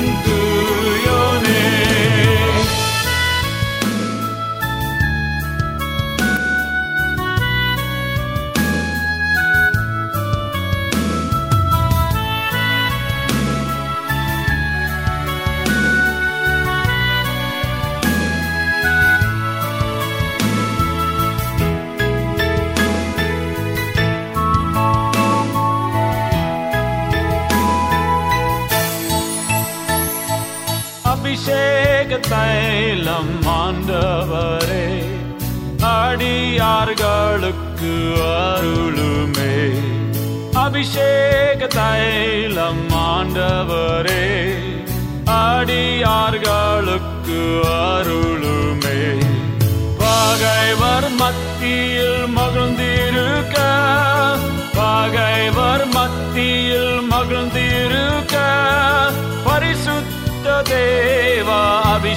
can. தைலம் ஆண்டவரே அடியார்களுக்கு அருளுமே. அபிஷேக தைலம் ஆண்டவரே அடியார்களுக்கு அருளுமே.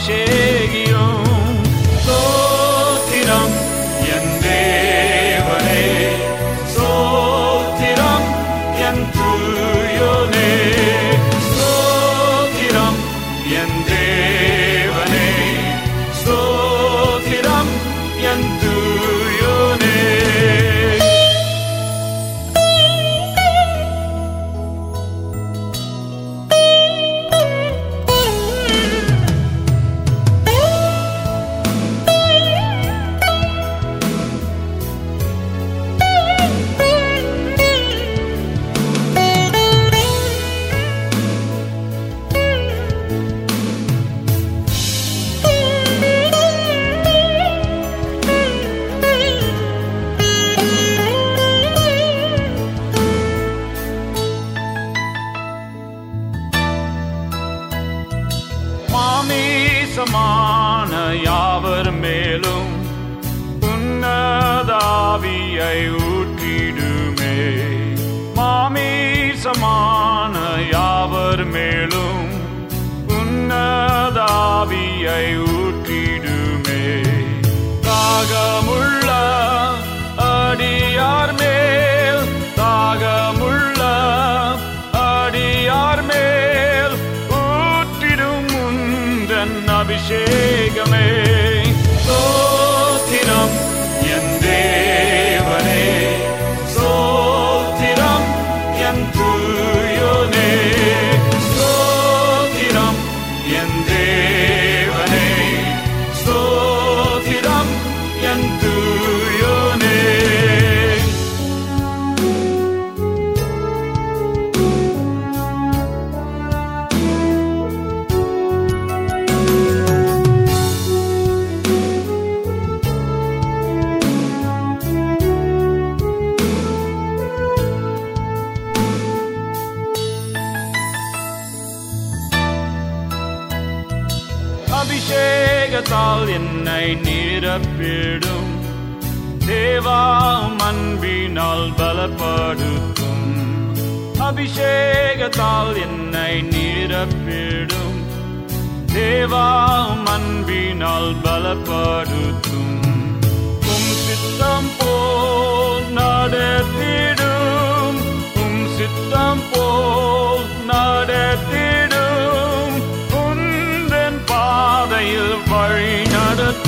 shake it on. ஆவியை ஊற்றிடுமே. தாகமுள்ள அடியார் மேல் தாகமுள்ள அடியார் மேல் ஊற்றிடும் உந்தன் அபிஷேகமே. அபிஷேகத்தால் என்னை நிரப்பிடும். தேவா அன்பினால் பலப்படுத்தும். அபிஷேகத்தால் என்னை நிரப்பிடும். தேவா அன்பினால் பலப்படுத்தும்.